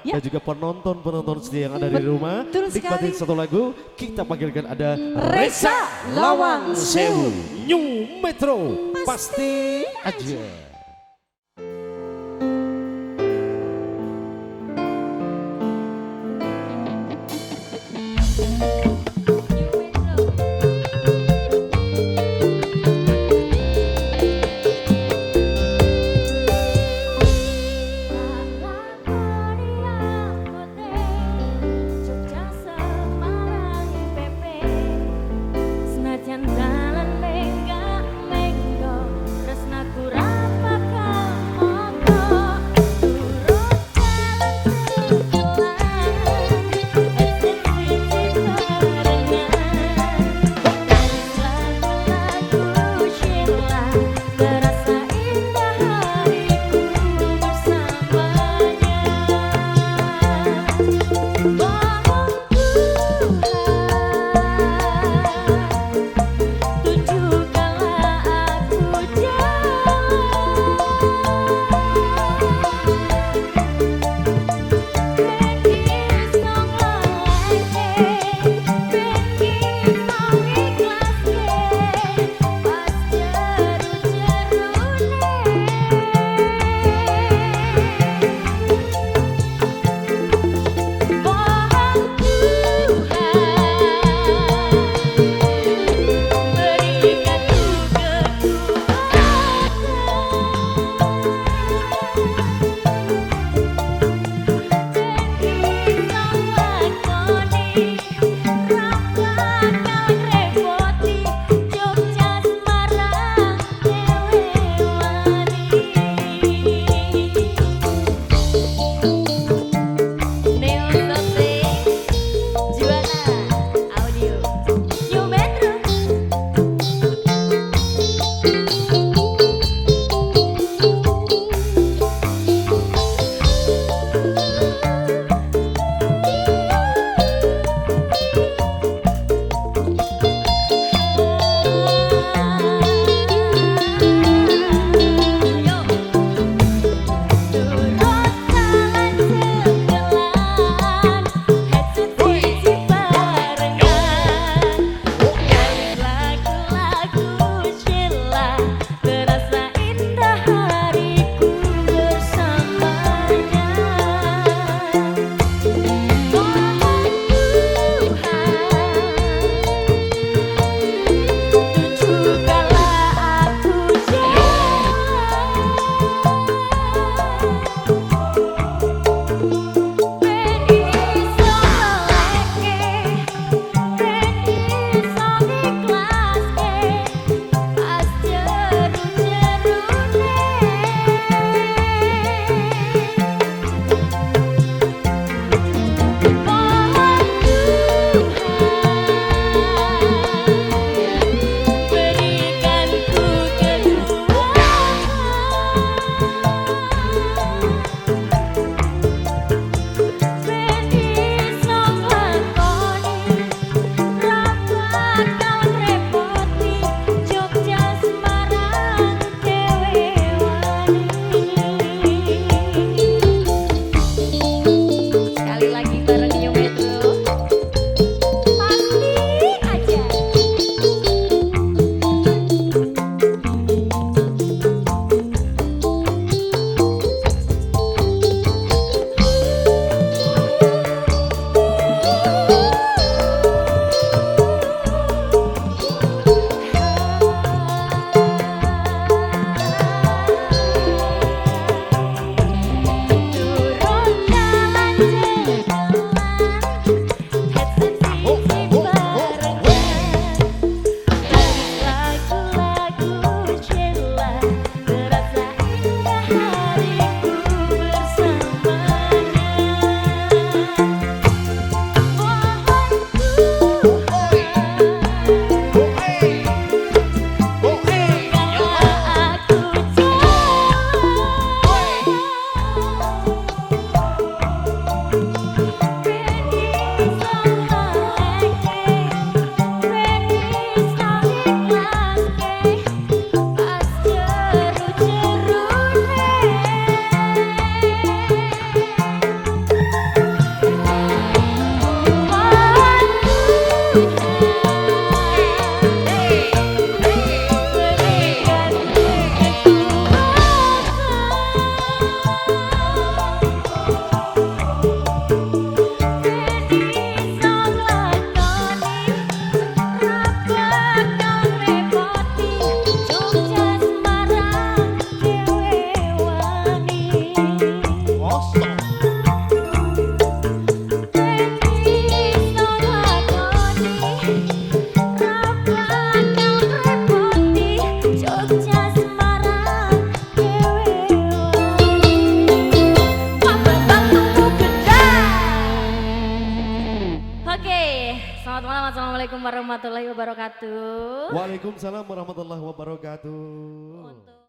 Ya. dan juga penonton-penonton setia yang ada di rumah. Betul Nikmatin sekali. satu lagu, kita panggilkan ada Reza Lawang Sewu. New Metro. Pasti aja. Senajan Oke, selamat malam. Assalamualaikum warahmatullahi wabarakatuh. Waalaikumsalam warahmatullahi wabarakatuh. Untuk